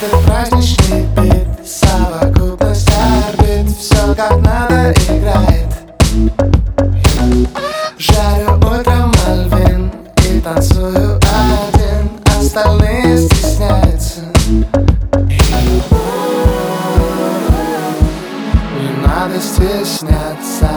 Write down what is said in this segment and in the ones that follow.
Этот праздничный бит Совокупность орбит Все как надо играет. Жарю утром Мальвин И танцую один. Остальные стесняются. Не надо стесняться.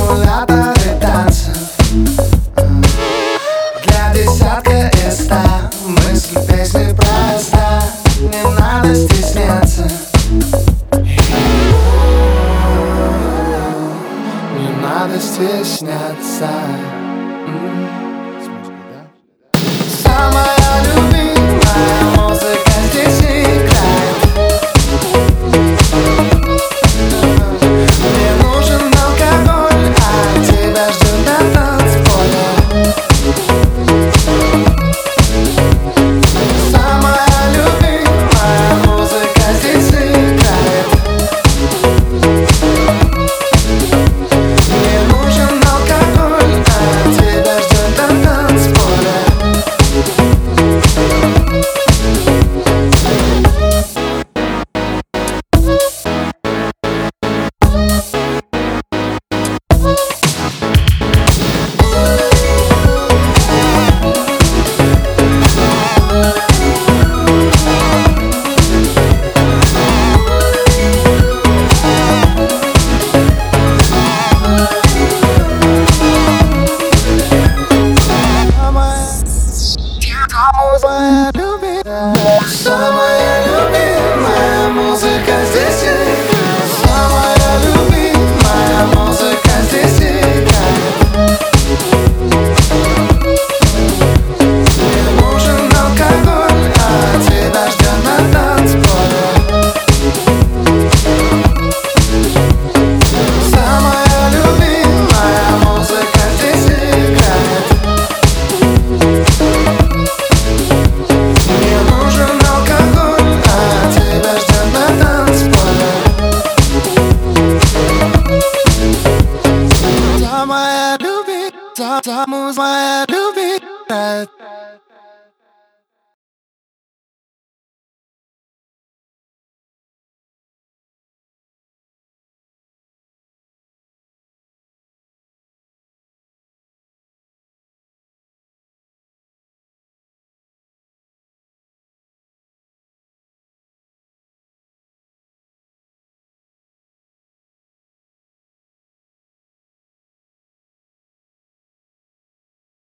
ему надо ретаться Для десятка и ста Мысль песни проста Не надо стесняться. Не надо стесняться. I had to be there. Estamos a nuvem